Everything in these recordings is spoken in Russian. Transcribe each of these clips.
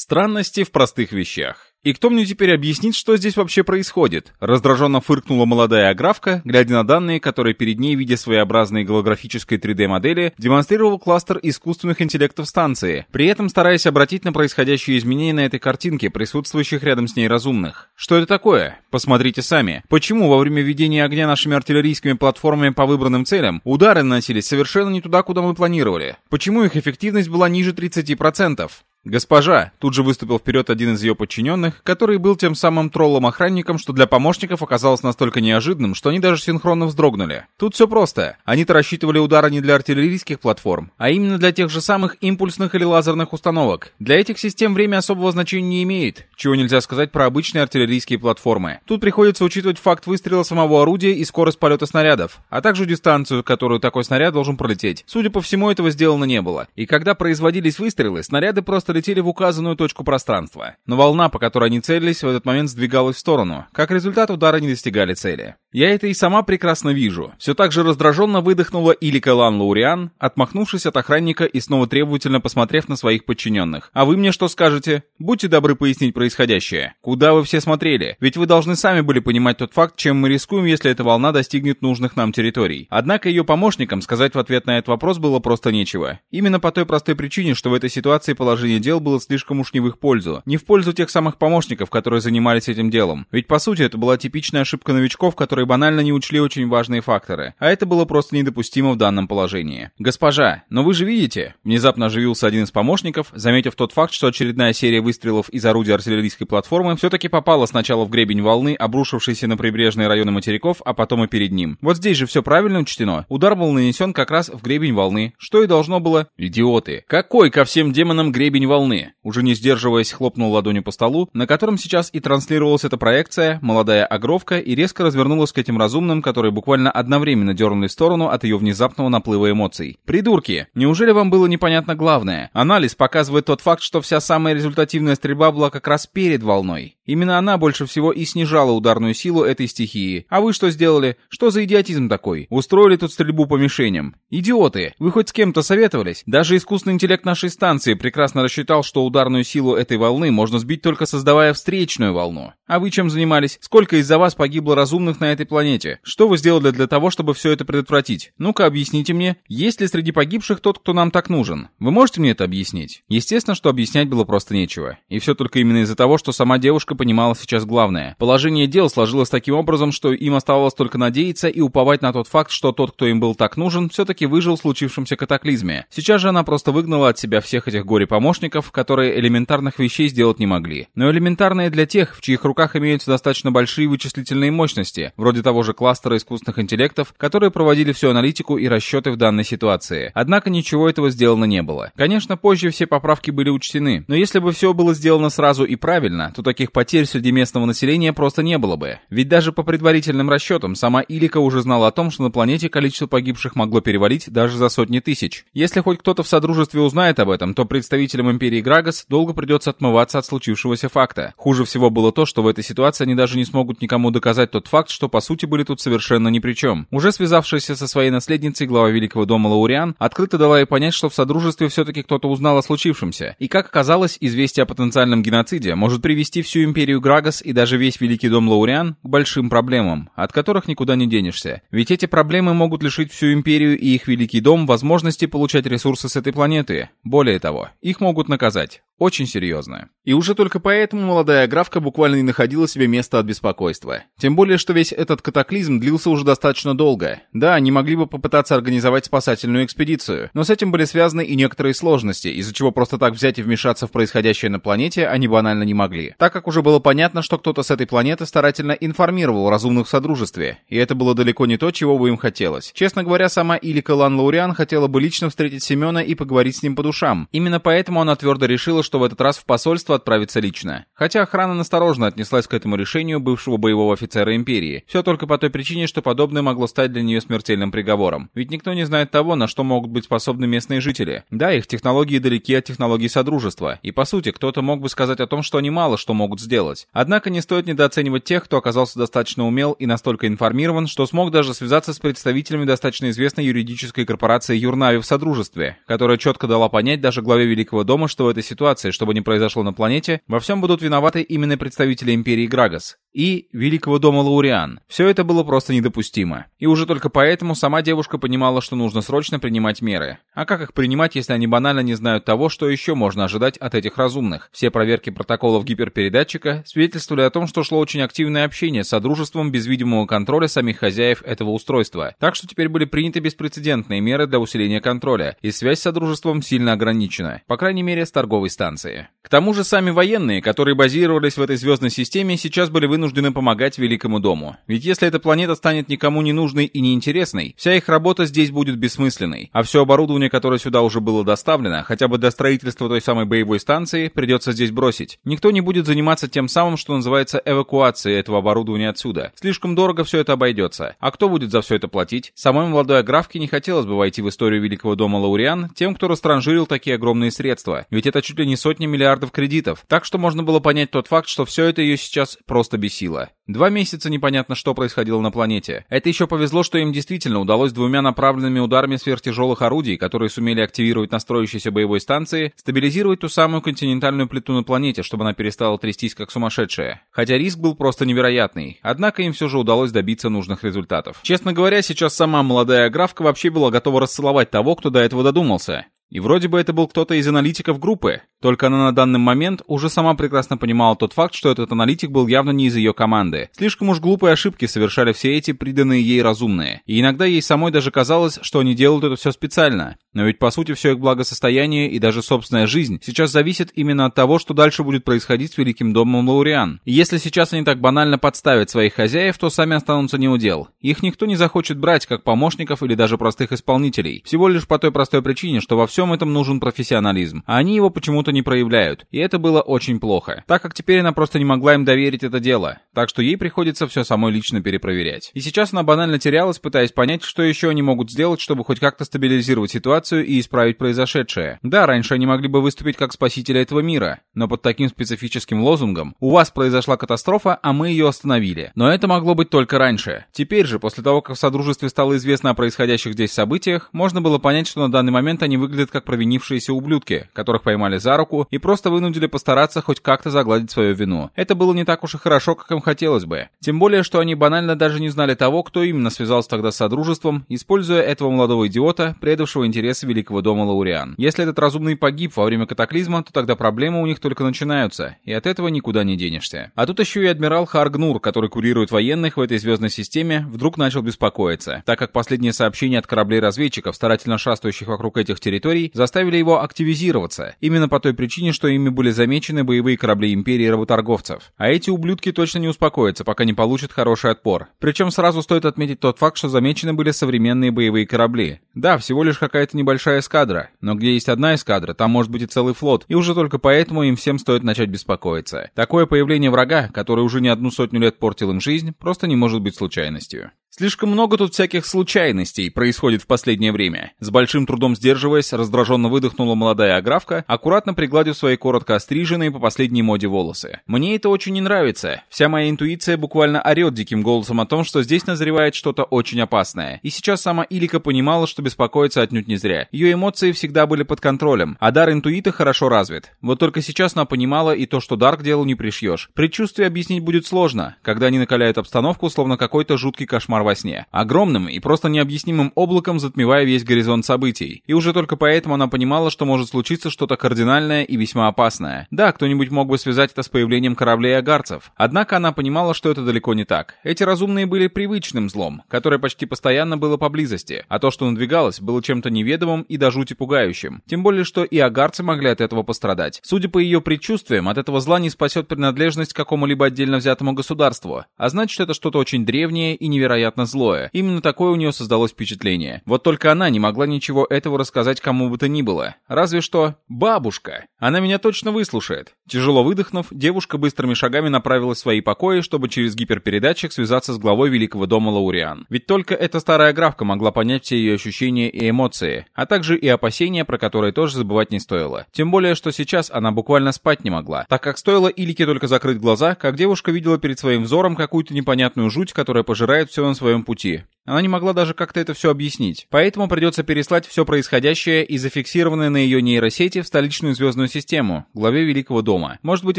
Странности в простых вещах. «И кто мне теперь объяснит, что здесь вообще происходит?» Раздраженно фыркнула молодая аграфка, глядя на данные, которые перед ней, видя своеобразные голографической 3D-модели, демонстрировал кластер искусственных интеллектов станции, при этом стараясь обратить на происходящие изменения на этой картинке, присутствующих рядом с ней разумных. Что это такое? Посмотрите сами. Почему во время ведения огня нашими артиллерийскими платформами по выбранным целям удары наносились совершенно не туда, куда мы планировали? Почему их эффективность была ниже 30%? «Госпожа!» — тут же выступил вперед один из ее подчиненных, Который был тем самым троллом-охранником, что для помощников оказалось настолько неожиданным, что они даже синхронно вздрогнули. Тут все просто. Они-то рассчитывали удары не для артиллерийских платформ, а именно для тех же самых импульсных или лазерных установок. Для этих систем время особого значения не имеет, чего нельзя сказать про обычные артиллерийские платформы. Тут приходится учитывать факт выстрела самого орудия и скорость полета снарядов, а также дистанцию, которую такой снаряд должен пролететь. Судя по всему, этого сделано не было. И когда производились выстрелы, снаряды просто летели в указанную точку пространства. Но волна, по которой которая не целились, в этот момент сдвигалась в сторону. Как результат, удары не достигали цели. Я это и сама прекрасно вижу. Все так же раздраженно выдохнула Илика Лан Лауриан, отмахнувшись от охранника и снова требовательно посмотрев на своих подчиненных. «А вы мне что скажете? Будьте добры пояснить происходящее. Куда вы все смотрели? Ведь вы должны сами были понимать тот факт, чем мы рискуем, если эта волна достигнет нужных нам территорий. Однако ее помощникам сказать в ответ на этот вопрос было просто нечего. Именно по той простой причине, что в этой ситуации положение дел было слишком уж не в их пользу. Не в пользу тех самых помощников, помощников, которые занимались этим делом. Ведь, по сути, это была типичная ошибка новичков, которые банально не учли очень важные факторы. А это было просто недопустимо в данном положении. «Госпожа, но вы же видите...» Внезапно оживился один из помощников, заметив тот факт, что очередная серия выстрелов из орудия артиллерийской платформы все-таки попала сначала в гребень волны, обрушившейся на прибрежные районы материков, а потом и перед ним. Вот здесь же все правильно учтено. Удар был нанесен как раз в гребень волны, что и должно было... Идиоты! Какой ко всем демонам гребень волны? Уже не сдерживаясь, хлопнул ладонью по столу, на котором сейчас и транслировалась эта проекция, молодая агровка и резко развернулась к этим разумным, которые буквально одновременно дернули в сторону от ее внезапного наплыва эмоций. Придурки! Неужели вам было непонятно главное? Анализ показывает тот факт, что вся самая результативная стрельба была как раз перед волной. Именно она больше всего и снижала ударную силу этой стихии. А вы что сделали? Что за идиотизм такой? Устроили тут стрельбу по мишеням. Идиоты! Вы хоть с кем-то советовались? Даже искусственный интеллект нашей станции прекрасно рассчитал, что ударную силу этой волны можно сбить только со давая встречную волну. А вы чем занимались? Сколько из-за вас погибло разумных на этой планете? Что вы сделали для того, чтобы все это предотвратить? Ну-ка объясните мне, есть ли среди погибших тот, кто нам так нужен? Вы можете мне это объяснить? Естественно, что объяснять было просто нечего. И все только именно из-за того, что сама девушка понимала сейчас главное. Положение дел сложилось таким образом, что им оставалось только надеяться и уповать на тот факт, что тот, кто им был так нужен, все-таки выжил в случившемся катаклизме. Сейчас же она просто выгнала от себя всех этих горе-помощников, которые элементарных вещей сделать не могли. Но элементарное для тех, в чьих руках имеются достаточно большие вычислительные мощности, вроде того же кластера искусственных интеллектов, которые проводили всю аналитику и расчеты в данной ситуации. Однако ничего этого сделано не было. Конечно, позже все поправки были учтены, но если бы все было сделано сразу и правильно, то таких потерь среди местного населения просто не было бы. Ведь даже по предварительным расчетам сама Илика уже знала о том, что на планете количество погибших могло перевалить даже за сотни тысяч. Если хоть кто-то в Содружестве узнает об этом, то представителям Империи Грагас долго придется отмываться от случившегося факта факта. Хуже всего было то, что в этой ситуации они даже не смогут никому доказать тот факт, что по сути были тут совершенно ни при чем. Уже связавшаяся со своей наследницей глава Великого дома Лауриан открыто дала ей понять, что в Содружестве все-таки кто-то узнал о случившемся. И как оказалось, известие о потенциальном геноциде может привести всю империю Грагас и даже весь Великий дом Лауриан к большим проблемам, от которых никуда не денешься. Ведь эти проблемы могут лишить всю империю и их Великий дом возможности получать ресурсы с этой планеты. Более того, их могут наказать. Очень серьезная. И уже только поэтому молодая графка буквально не находила себе места от беспокойства. Тем более, что весь этот катаклизм длился уже достаточно долго. Да, они могли бы попытаться организовать спасательную экспедицию, но с этим были связаны и некоторые сложности, из-за чего просто так взять и вмешаться в происходящее на планете они банально не могли. Так как уже было понятно, что кто-то с этой планеты старательно информировал разумных в Содружестве, и это было далеко не то, чего бы им хотелось. Честно говоря, сама Илика Лан Лауриан хотела бы лично встретить Семена и поговорить с ним по душам. Именно поэтому она твердо решила, что в этот раз в посольство отправится лично. Хотя охрана настороженно отнеслась к этому решению бывшего боевого офицера империи. Все только по той причине, что подобное могло стать для нее смертельным приговором. Ведь никто не знает того, на что могут быть способны местные жители. Да, их технологии далеки от технологий Содружества. И по сути, кто-то мог бы сказать о том, что они мало что могут сделать. Однако не стоит недооценивать тех, кто оказался достаточно умел и настолько информирован, что смог даже связаться с представителями достаточно известной юридической корпорации Юрнави в Содружестве, которая четко дала понять даже главе Великого дома, что в этой ситуации ситуации, что бы ни произошло на планете, во всем будут виноваты именно представители Империи Грагас и Великого Дома Лауриан. Все это было просто недопустимо. И уже только поэтому сама девушка понимала, что нужно срочно принимать меры. А как их принимать, если они банально не знают того, что еще можно ожидать от этих разумных? Все проверки протоколов гиперпередатчика свидетельствовали о том, что шло очень активное общение с Содружеством без видимого контроля самих хозяев этого устройства. Так что теперь были приняты беспрецедентные меры для усиления контроля, и связь с Содружеством сильно ограничена. По крайней мере, с торговой станцией станции. К тому же сами военные, которые базировались в этой звездной системе, сейчас были вынуждены помогать Великому Дому. Ведь если эта планета станет никому не нужной и неинтересной, вся их работа здесь будет бессмысленной, а все оборудование, которое сюда уже было доставлено, хотя бы для строительства той самой боевой станции, придется здесь бросить. Никто не будет заниматься тем самым, что называется эвакуацией этого оборудования отсюда. Слишком дорого все это обойдется. А кто будет за все это платить? Самой молодой Аграфке не хотелось бы войти в историю Великого Дома Лауриан тем, кто растранжирил такие огромные средства, ведь это чуть ли не сотни миллиардов кредитов, так что можно было понять тот факт, что все это ее сейчас просто бесило. Два месяца непонятно, что происходило на планете. Это еще повезло, что им действительно удалось двумя направленными ударами сверхтяжелых орудий, которые сумели активировать на строящейся боевой станции, стабилизировать ту самую континентальную плиту на планете, чтобы она перестала трястись как сумасшедшая. Хотя риск был просто невероятный. Однако им все же удалось добиться нужных результатов. Честно говоря, сейчас сама молодая графка вообще была готова расцеловать того, кто до этого додумался. И вроде бы это был кто-то из аналитиков группы, только она на данный момент уже сама прекрасно понимала тот факт, что этот аналитик был явно не из ее команды. Слишком уж глупые ошибки совершали все эти приданные ей разумные. И иногда ей самой даже казалось, что они делают это все специально. Но ведь по сути все их благосостояние и даже собственная жизнь сейчас зависит именно от того, что дальше будет происходить с Великим Домом Лауриан. И если сейчас они так банально подставят своих хозяев, то сами останутся не у дел. Их никто не захочет брать как помощников или даже простых исполнителей. Всего лишь по той простой причине, что во всем всем этом нужен профессионализм. А они его почему-то не проявляют, и это было очень плохо, так как теперь она просто не могла им доверить это дело, так что ей приходится все самой лично перепроверять. И сейчас она банально терялась, пытаясь понять, что еще они могут сделать, чтобы хоть как-то стабилизировать ситуацию и исправить произошедшее. Да, раньше они могли бы выступить как спасители этого мира, но под таким специфическим лозунгом «У вас произошла катастрофа, а мы ее остановили». Но это могло быть только раньше. Теперь же, после того, как в Содружестве стало известно о происходящих здесь событиях, можно было понять, что на данный момент они выглядят выглядят как провинившиеся ублюдки, которых поймали за руку и просто вынудили постараться хоть как-то загладить свою вину. Это было не так уж и хорошо, как им хотелось бы. Тем более, что они банально даже не знали того, кто именно связался тогда с Содружеством, используя этого молодого идиота, предавшего интересы Великого Дома Лауриан. Если этот разумный погиб во время катаклизма, то тогда проблемы у них только начинаются, и от этого никуда не денешься. А тут еще и адмирал Харгнур, который курирует военных в этой звездной системе, вдруг начал беспокоиться, так как последние сообщения от кораблей разведчиков, старательно шастающих вокруг этих территорий, Швейцарии заставили его активизироваться, именно по той причине, что ими были замечены боевые корабли империи работорговцев. А эти ублюдки точно не успокоятся, пока не получат хороший отпор. Причем сразу стоит отметить тот факт, что замечены были современные боевые корабли. Да, всего лишь какая-то небольшая эскадра, но где есть одна эскадра, там может быть и целый флот, и уже только поэтому им всем стоит начать беспокоиться. Такое появление врага, который уже не одну сотню лет портил им жизнь, просто не может быть случайностью. Слишком много тут всяких случайностей происходит в последнее время. С большим трудом сдерживаясь, раздраженно выдохнула молодая аграфка, аккуратно пригладив свои коротко остриженные по последней моде волосы. Мне это очень не нравится. Вся моя интуиция буквально орет диким голосом о том, что здесь назревает что-то очень опасное. И сейчас сама Илика понимала, что беспокоиться отнюдь не зря. Ее эмоции всегда были под контролем, а дар интуита хорошо развит. Вот только сейчас она понимала и то, что дар к делу не пришьешь. Предчувствие объяснить будет сложно, когда они накаляют обстановку, словно какой-то жуткий кошмар во сне. Огромным и просто необъяснимым облаком затмевая весь горизонт событий. И уже только поэтому она понимала, что может случиться что-то кардинальное и весьма опасное. Да, кто-нибудь мог бы связать это с появлением кораблей агарцев. Однако она понимала, что это далеко не так. Эти разумные были привычным злом, которое почти постоянно было поблизости, а то, что надвигалось, было чем-то неведомым и до жути пугающим. Тем более, что и агарцы могли от этого пострадать. Судя по ее предчувствиям, от этого зла не спасет принадлежность какому-либо отдельно взятому государству. А значит, это что-то очень древнее и невероятно невероятно злое. Именно такое у нее создалось впечатление. Вот только она не могла ничего этого рассказать кому бы то ни было. Разве что бабушка. Она меня точно выслушает. Тяжело выдохнув, девушка быстрыми шагами направилась в свои покои, чтобы через гиперпередатчик связаться с главой великого дома Лауриан. Ведь только эта старая графка могла понять все ее ощущения и эмоции, а также и опасения, про которые тоже забывать не стоило. Тем более, что сейчас она буквально спать не могла, так как стоило Илике только закрыть глаза, как девушка видела перед своим взором какую-то непонятную жуть, которая пожирает все на своем своем пути. Она не могла даже как-то это все объяснить. Поэтому придется переслать все происходящее и зафиксированное на ее нейросети в столичную звездную систему, главе Великого дома. Может быть,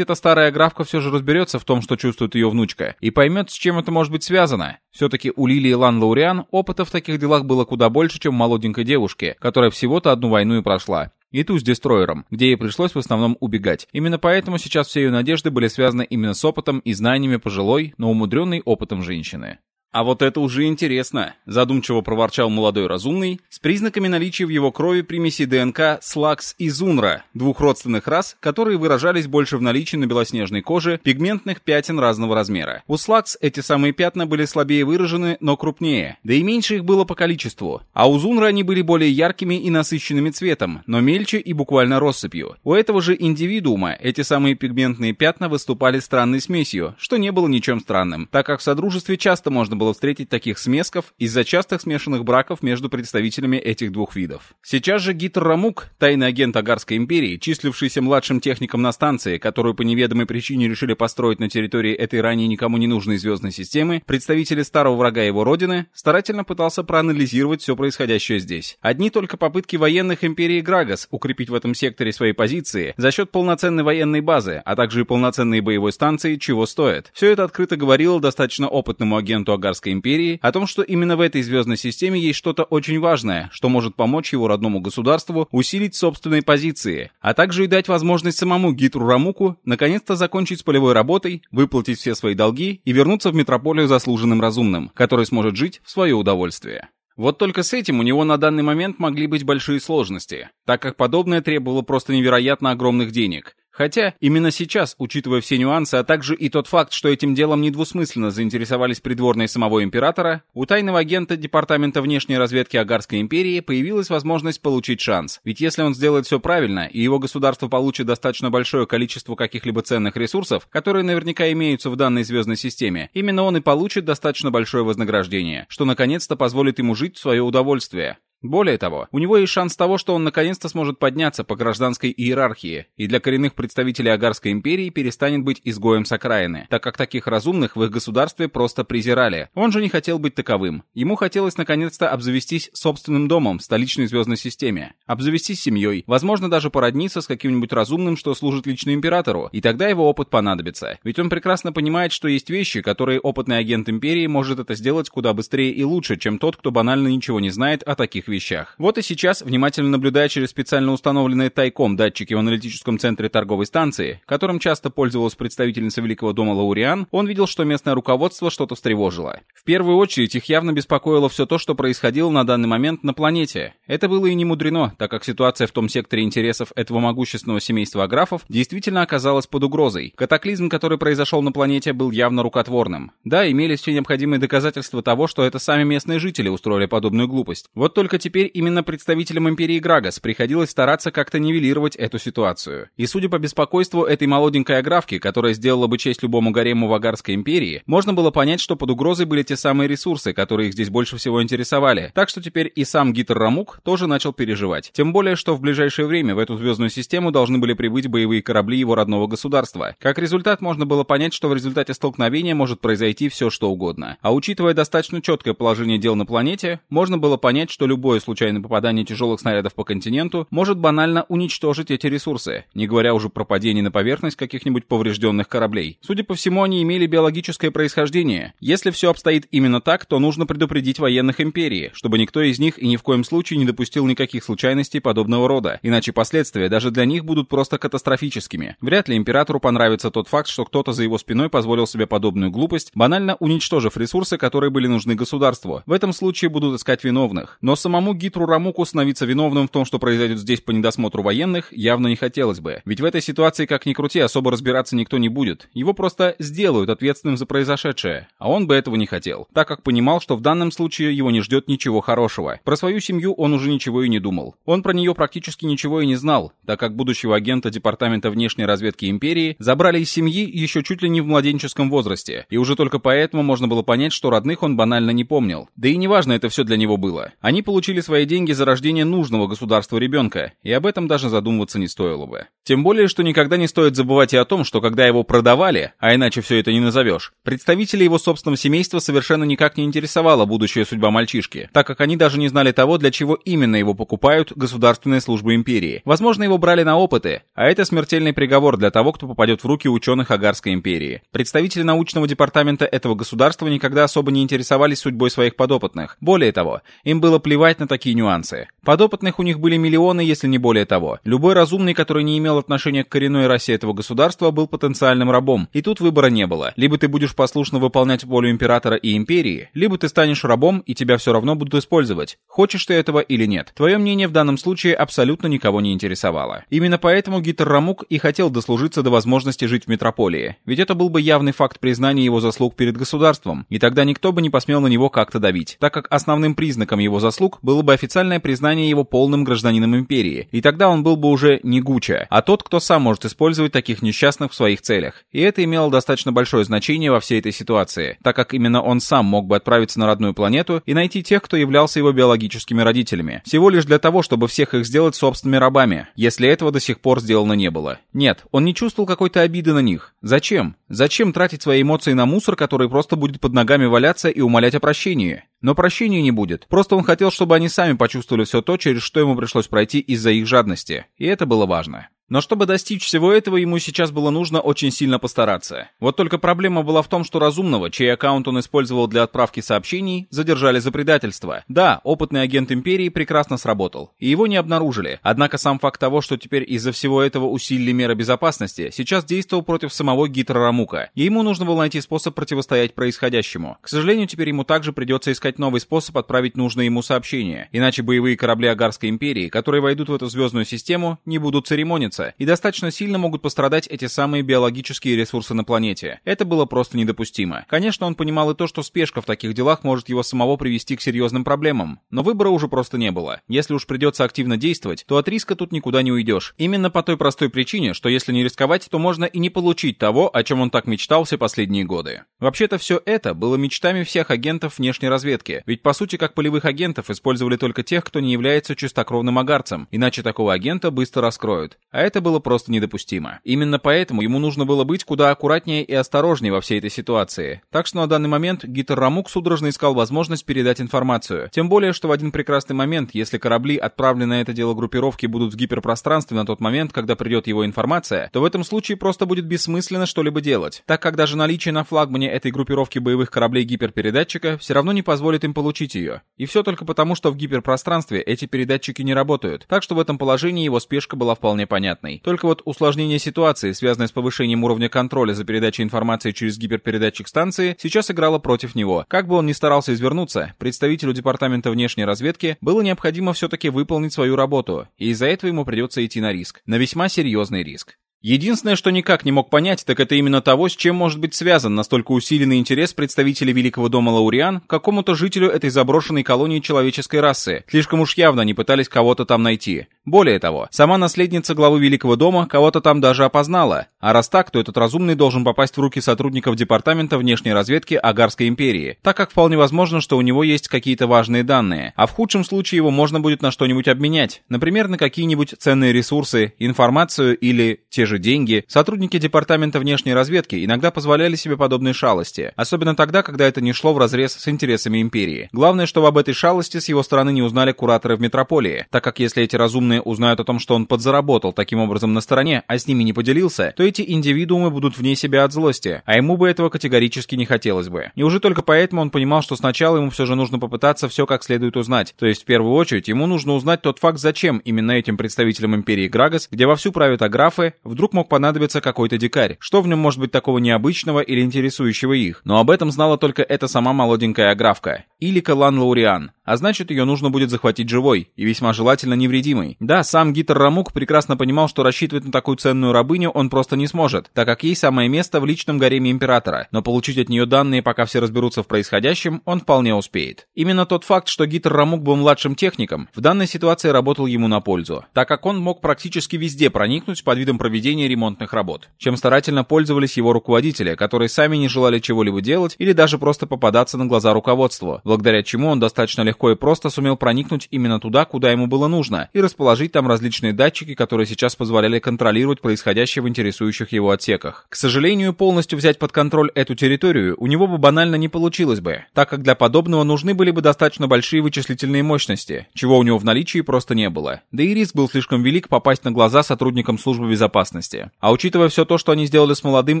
эта старая графка все же разберется в том, что чувствует ее внучка, и поймет, с чем это может быть связано. Все-таки у Лилии Лан Лауриан опыта в таких делах было куда больше, чем у молоденькой девушки, которая всего-то одну войну и прошла и ту с Дестройером, где ей пришлось в основном убегать. Именно поэтому сейчас все ее надежды были связаны именно с опытом и знаниями пожилой, но умудренной опытом женщины. «А вот это уже интересно», — задумчиво проворчал молодой разумный, с признаками наличия в его крови примеси ДНК слакс и зунра, двух родственных рас, которые выражались больше в наличии на белоснежной коже пигментных пятен разного размера. У слакс эти самые пятна были слабее выражены, но крупнее, да и меньше их было по количеству. А у зунра они были более яркими и насыщенными цветом, но мельче и буквально россыпью. У этого же индивидуума эти самые пигментные пятна выступали странной смесью, что не было ничем странным, так как в содружестве часто можно было встретить таких смесков из-за частых смешанных браков между представителями этих двух видов. Сейчас же Гитр Рамук, тайный агент Агарской империи, числившийся младшим техником на станции, которую по неведомой причине решили построить на территории этой ранее никому не нужной звездной системы, представители старого врага его родины, старательно пытался проанализировать все происходящее здесь. Одни только попытки военных империи Грагас укрепить в этом секторе свои позиции за счет полноценной военной базы, а также и полноценной боевой станции, чего стоит. Все это открыто говорило достаточно опытному агенту Агарской Болгарской империи, о том, что именно в этой звездной системе есть что-то очень важное, что может помочь его родному государству усилить собственные позиции, а также и дать возможность самому Гитру Рамуку наконец-то закончить с полевой работой, выплатить все свои долги и вернуться в метрополию заслуженным разумным, который сможет жить в свое удовольствие. Вот только с этим у него на данный момент могли быть большие сложности, так как подобное требовало просто невероятно огромных денег, Хотя именно сейчас, учитывая все нюансы, а также и тот факт, что этим делом недвусмысленно заинтересовались придворные самого императора, у тайного агента Департамента внешней разведки Агарской империи появилась возможность получить шанс. Ведь если он сделает все правильно, и его государство получит достаточно большое количество каких-либо ценных ресурсов, которые наверняка имеются в данной звездной системе, именно он и получит достаточно большое вознаграждение, что наконец-то позволит ему жить в свое удовольствие. Более того, у него есть шанс того, что он наконец-то сможет подняться по гражданской иерархии, и для коренных представителей Агарской империи перестанет быть изгоем с окраины, так как таких разумных в их государстве просто презирали. Он же не хотел быть таковым. Ему хотелось наконец-то обзавестись собственным домом в столичной звездной системе, обзавестись семьей, возможно, даже породниться с каким-нибудь разумным, что служит лично императору, и тогда его опыт понадобится. Ведь он прекрасно понимает, что есть вещи, которые опытный агент империи может это сделать куда быстрее и лучше, чем тот, кто банально ничего не знает о таких вещах. Вот и сейчас, внимательно наблюдая через специально установленные тайком датчики в аналитическом центре торговой станции, которым часто пользовалась представительница Великого дома Лауриан, он видел, что местное руководство что-то встревожило. В первую очередь их явно беспокоило все то, что происходило на данный момент на планете. Это было и не мудрено, так как ситуация в том секторе интересов этого могущественного семейства графов действительно оказалась под угрозой. Катаклизм, который произошел на планете, был явно рукотворным. Да, имелись все необходимые доказательства того, что это сами местные жители устроили подобную глупость. Вот только теперь именно представителям империи Грагас приходилось стараться как-то нивелировать эту ситуацию. И судя по беспокойству этой молоденькой агравки, которая сделала бы честь любому гарему Вагарской империи, можно было понять, что под угрозой были те самые ресурсы, которые их здесь больше всего интересовали. Так что теперь и сам Гитер Рамук тоже начал переживать. Тем более, что в ближайшее время в эту звездную систему должны были прибыть боевые корабли его родного государства. Как результат, можно было понять, что в результате столкновения может произойти все что угодно. А учитывая достаточно четкое положение дел на планете, можно было понять, что любой любое случайное попадание тяжелых снарядов по континенту может банально уничтожить эти ресурсы, не говоря уже про падение на поверхность каких-нибудь поврежденных кораблей. Судя по всему, они имели биологическое происхождение. Если все обстоит именно так, то нужно предупредить военных империи, чтобы никто из них и ни в коем случае не допустил никаких случайностей подобного рода, иначе последствия даже для них будут просто катастрофическими. Вряд ли императору понравится тот факт, что кто-то за его спиной позволил себе подобную глупость, банально уничтожив ресурсы, которые были нужны государству. В этом случае будут искать виновных. Но самому самому Гитру Рамуку становиться виновным в том, что произойдет здесь по недосмотру военных, явно не хотелось бы. Ведь в этой ситуации, как ни крути, особо разбираться никто не будет. Его просто сделают ответственным за произошедшее, а он бы этого не хотел, так как понимал, что в данном случае его не ждет ничего хорошего. Про свою семью он уже ничего и не думал. Он про нее практически ничего и не знал, так как будущего агента Департамента внешней разведки империи забрали из семьи еще чуть ли не в младенческом возрасте, и уже только поэтому можно было понять, что родных он банально не помнил. Да и неважно это все для него было. Они получили получили свои деньги за рождение нужного государства ребенка, и об этом даже задумываться не стоило бы. Тем более, что никогда не стоит забывать и о том, что когда его продавали, а иначе все это не назовешь, представители его собственного семейства совершенно никак не интересовала будущая судьба мальчишки, так как они даже не знали того, для чего именно его покупают государственные службы империи. Возможно, его брали на опыты, а это смертельный приговор для того, кто попадет в руки ученых Агарской империи. Представители научного департамента этого государства никогда особо не интересовались судьбой своих подопытных. Более того, им было плевать на такие нюансы. Подопытных у них были миллионы, если не более того. Любой разумный, который не имел отношения к коренной расе этого государства, был потенциальным рабом, и тут выбора не было. Либо ты будешь послушно выполнять волю императора и империи, либо ты станешь рабом, и тебя все равно будут использовать. Хочешь ты этого или нет. Твое мнение в данном случае абсолютно никого не интересовало. Именно поэтому Гитер Рамук и хотел дослужиться до возможности жить в метрополии, ведь это был бы явный факт признания его заслуг перед государством, и тогда никто бы не посмел на него как-то давить, так как основным признаком его заслуг было бы официальное признание его полным гражданином империи, и тогда он был бы уже не Гуча, а тот, кто сам может использовать таких несчастных в своих целях. И это имело достаточно большое значение во всей этой ситуации, так как именно он сам мог бы отправиться на родную планету и найти тех, кто являлся его биологическими родителями, всего лишь для того, чтобы всех их сделать собственными рабами, если этого до сих пор сделано не было. Нет, он не чувствовал какой-то обиды на них. Зачем? Зачем тратить свои эмоции на мусор, который просто будет под ногами валяться и умолять о прощении? Но прощения не будет. Просто он хотел, чтобы они сами почувствовали все то, через что ему пришлось пройти из-за их жадности. И это было важно. Но чтобы достичь всего этого, ему сейчас было нужно очень сильно постараться. Вот только проблема была в том, что разумного, чей аккаунт он использовал для отправки сообщений, задержали за предательство. Да, опытный агент Империи прекрасно сработал, и его не обнаружили. Однако сам факт того, что теперь из-за всего этого усилили меры безопасности, сейчас действовал против самого Гитра Рамука, и ему нужно было найти способ противостоять происходящему. К сожалению, теперь ему также придется искать новый способ отправить нужные ему сообщения, иначе боевые корабли Агарской Империи, которые войдут в эту звездную систему, не будут церемониться, ресурсы, и достаточно сильно могут пострадать эти самые биологические ресурсы на планете. Это было просто недопустимо. Конечно, он понимал и то, что спешка в таких делах может его самого привести к серьезным проблемам, но выбора уже просто не было. Если уж придется активно действовать, то от риска тут никуда не уйдешь. Именно по той простой причине, что если не рисковать, то можно и не получить того, о чем он так мечтал все последние годы. Вообще-то все это было мечтами всех агентов внешней разведки, ведь по сути как полевых агентов использовали только тех, кто не является чистокровным агарцем, иначе такого агента быстро раскроют. А это это было просто недопустимо. Именно поэтому ему нужно было быть куда аккуратнее и осторожнее во всей этой ситуации. Так что на данный момент Гитер Рамук судорожно искал возможность передать информацию. Тем более, что в один прекрасный момент, если корабли, отправленные на это дело группировки, будут в гиперпространстве на тот момент, когда придет его информация, то в этом случае просто будет бессмысленно что-либо делать, так как даже наличие на флагмане этой группировки боевых кораблей гиперпередатчика все равно не позволит им получить ее. И все только потому, что в гиперпространстве эти передатчики не работают, так что в этом положении его спешка была вполне понятна понятной. Только вот усложнение ситуации, связанное с повышением уровня контроля за передачей информации через гиперпередатчик станции, сейчас играло против него. Как бы он ни старался извернуться, представителю Департамента внешней разведки было необходимо все-таки выполнить свою работу, и из-за этого ему придется идти на риск, на весьма серьезный риск. Единственное, что никак не мог понять, так это именно того, с чем может быть связан настолько усиленный интерес представителей Великого дома Лауриан к какому-то жителю этой заброшенной колонии человеческой расы. Слишком уж явно они пытались кого-то там найти. Более того, сама наследница главы Великого дома кого-то там даже опознала. А раз так, то этот разумный должен попасть в руки сотрудников Департамента внешней разведки Агарской империи, так как вполне возможно, что у него есть какие-то важные данные. А в худшем случае его можно будет на что-нибудь обменять, например, на какие-нибудь ценные ресурсы, информацию или те же же деньги, сотрудники Департамента внешней разведки иногда позволяли себе подобные шалости, особенно тогда, когда это не шло вразрез с интересами империи. Главное, чтобы об этой шалости с его стороны не узнали кураторы в метрополии, так как если эти разумные узнают о том, что он подзаработал таким образом на стороне, а с ними не поделился, то эти индивидуумы будут вне себя от злости, а ему бы этого категорически не хотелось бы. И уже только поэтому он понимал, что сначала ему все же нужно попытаться все как следует узнать, то есть в первую очередь ему нужно узнать тот факт, зачем именно этим представителям империи Грагас, где вовсю правят аграфы, в вдруг мог понадобиться какой-то дикарь. Что в нем может быть такого необычного или интересующего их? Но об этом знала только эта сама молоденькая аграфка, Илика Лан Лауриан, а значит, ее нужно будет захватить живой, и весьма желательно невредимой. Да, сам Гитер Рамук прекрасно понимал, что рассчитывать на такую ценную рабыню он просто не сможет, так как ей самое место в личном гареме императора, но получить от нее данные, пока все разберутся в происходящем, он вполне успеет. Именно тот факт, что Гитер Рамук был младшим техником, в данной ситуации работал ему на пользу, так как он мог практически везде проникнуть под видом проведения ремонтных работ, чем старательно пользовались его руководители, которые сами не желали чего-либо делать или даже просто попадаться на глаза руководству, благодаря чему он достаточно легко кое-просто сумел проникнуть именно туда, куда ему было нужно, и расположить там различные датчики, которые сейчас позволяли контролировать происходящее в интересующих его отсеках. К сожалению, полностью взять под контроль эту территорию у него бы банально не получилось бы, так как для подобного нужны были бы достаточно большие вычислительные мощности, чего у него в наличии просто не было. Да и риск был слишком велик попасть на глаза сотрудникам службы безопасности. А учитывая все то, что они сделали с молодым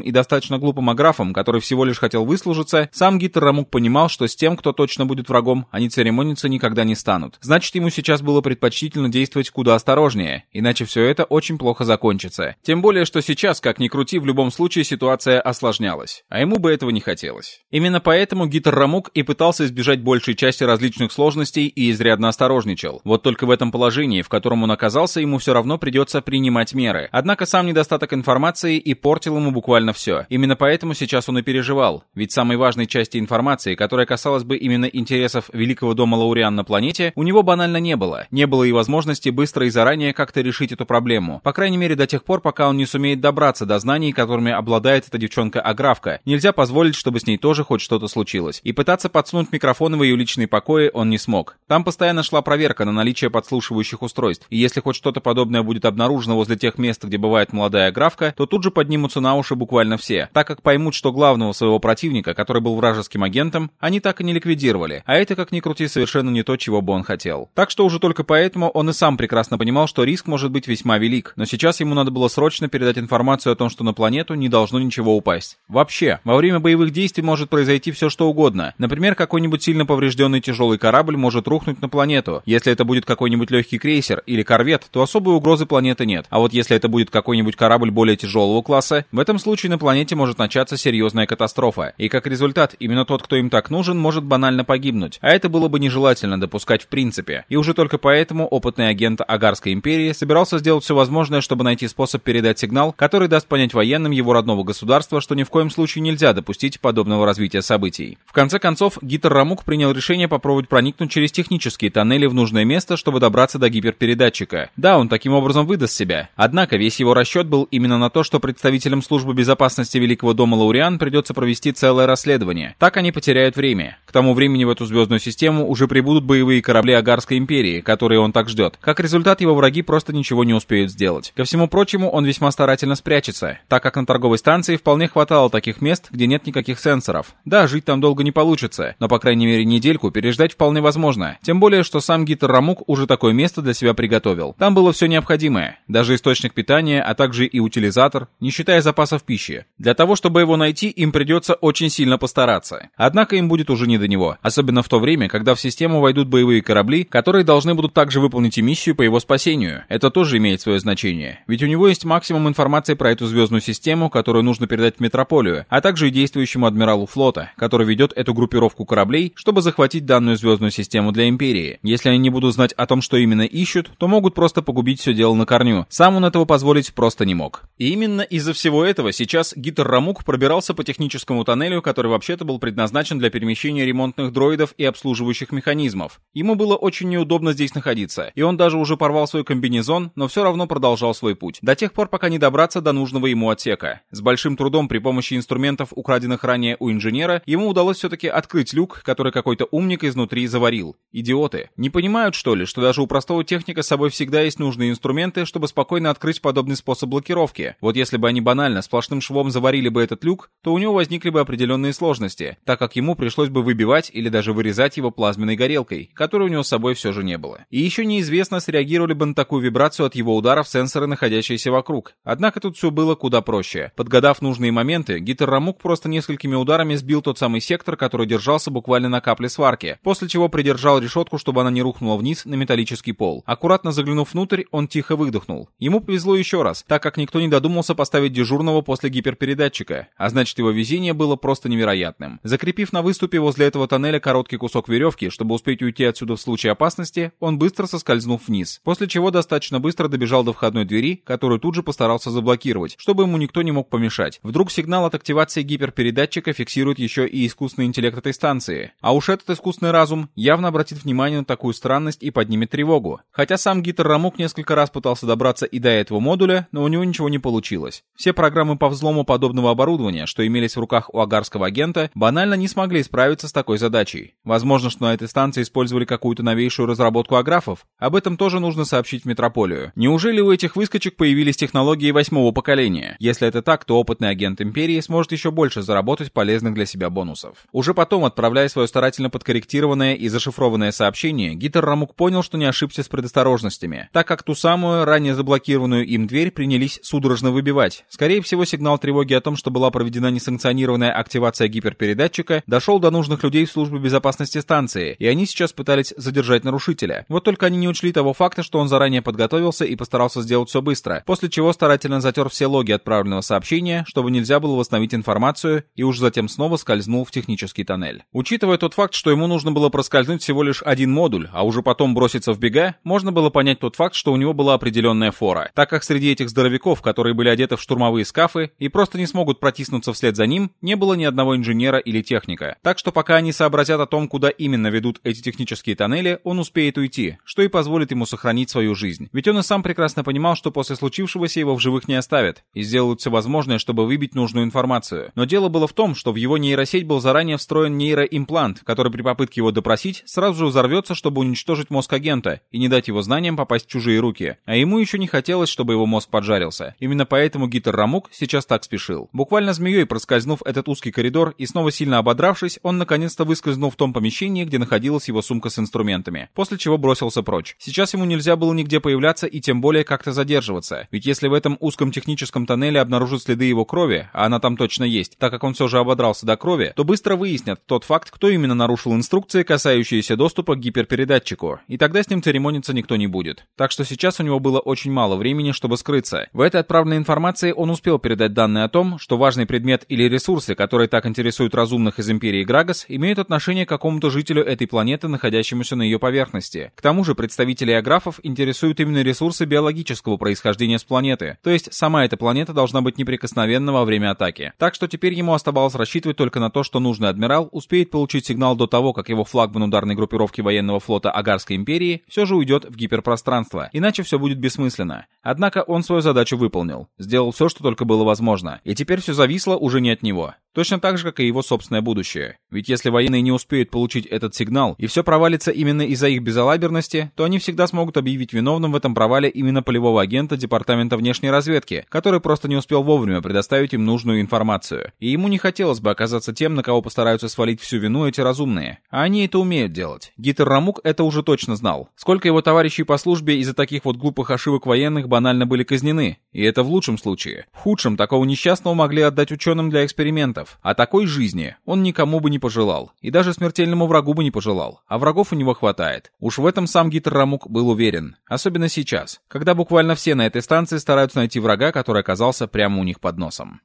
и достаточно глупым аграфом, который всего лишь хотел выслужиться, сам Гитлер мог понимал, что с тем, кто точно будет врагом, а они церемонии церемониться никогда не станут. Значит, ему сейчас было предпочтительно действовать куда осторожнее, иначе все это очень плохо закончится. Тем более, что сейчас, как ни крути, в любом случае ситуация осложнялась, а ему бы этого не хотелось. Именно поэтому Гитар Рамук и пытался избежать большей части различных сложностей и изрядно осторожничал. Вот только в этом положении, в котором он оказался, ему все равно придется принимать меры. Однако сам недостаток информации и портил ему буквально все. Именно поэтому сейчас он и переживал, ведь самой важной части информации, которая касалась бы именно интересов Великого дома малауреан на планете, у него банально не было. Не было и возможности быстро и заранее как-то решить эту проблему. По крайней мере, до тех пор, пока он не сумеет добраться до знаний, которыми обладает эта девчонка-агравка. Нельзя позволить, чтобы с ней тоже хоть что-то случилось. И пытаться подсунуть микрофон в ее личные покои он не смог. Там постоянно шла проверка на наличие подслушивающих устройств. И если хоть что-то подобное будет обнаружено возле тех мест, где бывает молодая агравка, то тут же поднимутся на уши буквально все, так как поймут, что главного своего противника, который был вражеским агентом, они так и не ликвидировали. А это, как ни крути, совершенно совершенно не то, чего бы он хотел. Так что уже только поэтому он и сам прекрасно понимал, что риск может быть весьма велик. Но сейчас ему надо было срочно передать информацию о том, что на планету не должно ничего упасть. Вообще, во время боевых действий может произойти все что угодно. Например, какой-нибудь сильно поврежденный тяжелый корабль может рухнуть на планету. Если это будет какой-нибудь легкий крейсер или корвет, то особой угрозы планеты нет. А вот если это будет какой-нибудь корабль более тяжелого класса, в этом случае на планете может начаться серьезная катастрофа. И как результат, именно тот, кто им так нужен, может банально погибнуть. А это было бы не нежелательно допускать в принципе, и уже только поэтому опытный агент Агарской империи собирался сделать все возможное, чтобы найти способ передать сигнал, который даст понять военным его родного государства, что ни в коем случае нельзя допустить подобного развития событий. В конце концов, Гитер Рамук принял решение попробовать проникнуть через технические тоннели в нужное место, чтобы добраться до гиперпередатчика. Да, он таким образом выдаст себя. Однако весь его расчет был именно на то, что представителям службы безопасности Великого дома Лауриан придется провести целое расследование. Так они потеряют время. К тому времени в эту звездную систему уже уже прибудут боевые корабли Агарской империи, которые он так ждет. Как результат, его враги просто ничего не успеют сделать. Ко всему прочему, он весьма старательно спрячется, так как на торговой станции вполне хватало таких мест, где нет никаких сенсоров. Да, жить там долго не получится, но по крайней мере недельку переждать вполне возможно. Тем более, что сам Гитер Рамук уже такое место для себя приготовил. Там было все необходимое, даже источник питания, а также и утилизатор, не считая запасов пищи. Для того, чтобы его найти, им придется очень сильно постараться. Однако им будет уже не до него, особенно в то время, когда все систему войдут боевые корабли, которые должны будут также выполнить и миссию по его спасению. Это тоже имеет свое значение, ведь у него есть максимум информации про эту звездную систему, которую нужно передать в Метрополию, а также и действующему адмиралу флота, который ведет эту группировку кораблей, чтобы захватить данную звездную систему для Империи. Если они не будут знать о том, что именно ищут, то могут просто погубить все дело на корню. Сам он этого позволить просто не мог. И именно из-за всего этого сейчас Гитер Рамук пробирался по техническому тоннелю, который вообще-то был предназначен для перемещения ремонтных дроидов и обслуживающих механизмов механизмов. Ему было очень неудобно здесь находиться, и он даже уже порвал свой комбинезон, но все равно продолжал свой путь, до тех пор, пока не добраться до нужного ему отсека. С большим трудом при помощи инструментов, украденных ранее у инженера, ему удалось все-таки открыть люк, который какой-то умник изнутри заварил. Идиоты. Не понимают, что ли, что даже у простого техника с собой всегда есть нужные инструменты, чтобы спокойно открыть подобный способ блокировки. Вот если бы они банально сплошным швом заварили бы этот люк, то у него возникли бы определенные сложности, так как ему пришлось бы выбивать или даже вырезать его плазменный огненной горелкой, которой у него с собой все же не было. И еще неизвестно, среагировали бы на такую вибрацию от его ударов сенсоры, находящиеся вокруг. Однако тут все было куда проще. Подгадав нужные моменты, Гитер Рамук просто несколькими ударами сбил тот самый сектор, который держался буквально на капле сварки, после чего придержал решетку, чтобы она не рухнула вниз на металлический пол. Аккуратно заглянув внутрь, он тихо выдохнул. Ему повезло еще раз, так как никто не додумался поставить дежурного после гиперпередатчика, а значит его везение было просто невероятным. Закрепив на выступе возле этого тоннеля короткий кусок веревки, чтобы успеть уйти отсюда в случае опасности, он быстро соскользнул вниз, после чего достаточно быстро добежал до входной двери, которую тут же постарался заблокировать, чтобы ему никто не мог помешать. Вдруг сигнал от активации гиперпередатчика фиксирует еще и искусственный интеллект этой станции. А уж этот искусственный разум явно обратит внимание на такую странность и поднимет тревогу. Хотя сам Гитер Рамук несколько раз пытался добраться и до этого модуля, но у него ничего не получилось. Все программы по взлому подобного оборудования, что имелись в руках у агарского агента, банально не смогли справиться с такой задачей. Возможно, что на этой станции использовали какую-то новейшую разработку аграфов? Об этом тоже нужно сообщить в метрополию. Неужели у этих выскочек появились технологии восьмого поколения? Если это так, то опытный агент Империи сможет еще больше заработать полезных для себя бонусов. Уже потом, отправляя свое старательно подкорректированное и зашифрованное сообщение, Гитер Рамук понял, что не ошибся с предосторожностями, так как ту самую, ранее заблокированную им дверь принялись судорожно выбивать. Скорее всего, сигнал тревоги о том, что была проведена несанкционированная активация гиперпередатчика, дошел до нужных людей в службе безопасности станции, полиции, и они сейчас пытались задержать нарушителя. Вот только они не учли того факта, что он заранее подготовился и постарался сделать все быстро, после чего старательно затер все логи отправленного сообщения, чтобы нельзя было восстановить информацию, и уж затем снова скользнул в технический тоннель. Учитывая тот факт, что ему нужно было проскользнуть всего лишь один модуль, а уже потом броситься в бега, можно было понять тот факт, что у него была определенная фора, так как среди этих здоровяков, которые были одеты в штурмовые скафы и просто не смогут протиснуться вслед за ним, не было ни одного инженера или техника. Так что пока они сообразят о том, куда именно ведут проведут эти технические тоннели, он успеет уйти, что и позволит ему сохранить свою жизнь. Ведь он и сам прекрасно понимал, что после случившегося его в живых не оставят, и сделают все возможное, чтобы выбить нужную информацию. Но дело было в том, что в его нейросеть был заранее встроен нейроимплант, который при попытке его допросить сразу же взорвется, чтобы уничтожить мозг агента и не дать его знаниям попасть в чужие руки. А ему еще не хотелось, чтобы его мозг поджарился. Именно поэтому Гитер Рамук сейчас так спешил. Буквально змеей проскользнув этот узкий коридор и снова сильно ободравшись, он наконец-то выскользнул в том помещении, где находился находилась его сумка с инструментами, после чего бросился прочь. Сейчас ему нельзя было нигде появляться и тем более как-то задерживаться, ведь если в этом узком техническом тоннеле обнаружат следы его крови, а она там точно есть, так как он все же ободрался до крови, то быстро выяснят тот факт, кто именно нарушил инструкции, касающиеся доступа к гиперпередатчику, и тогда с ним церемониться никто не будет. Так что сейчас у него было очень мало времени, чтобы скрыться. В этой отправленной информации он успел передать данные о том, что важный предмет или ресурсы, которые так интересуют разумных из Империи Грагас, имеют отношение к какому-то жителю этой этой планеты, находящемуся на ее поверхности. К тому же представители аграфов интересуют именно ресурсы биологического происхождения с планеты, то есть сама эта планета должна быть неприкосновенна во время атаки. Так что теперь ему оставалось рассчитывать только на то, что нужный адмирал успеет получить сигнал до того, как его флагман ударной группировки военного флота Агарской империи все же уйдет в гиперпространство, иначе все будет бессмысленно. Однако он свою задачу выполнил, сделал все, что только было возможно, и теперь все зависло уже не от него. Точно так же, как и его собственное будущее. Ведь если военные не успеют получить этот сигнал, сигнал, и все провалится именно из-за их безалаберности, то они всегда смогут объявить виновным в этом провале именно полевого агента Департамента внешней разведки, который просто не успел вовремя предоставить им нужную информацию. И ему не хотелось бы оказаться тем, на кого постараются свалить всю вину эти разумные. А они это умеют делать. Гитер Рамук это уже точно знал. Сколько его товарищей по службе из-за таких вот глупых ошибок военных банально были казнены. И это в лучшем случае. В худшем такого несчастного могли отдать ученым для экспериментов. А такой жизни он никому бы не пожелал. И даже смертельному врагу бы не пожелал пожелал, а врагов у него хватает. Уж в этом сам Гитлер Рамук был уверен, особенно сейчас, когда буквально все на этой станции стараются найти врага, который оказался прямо у них под носом.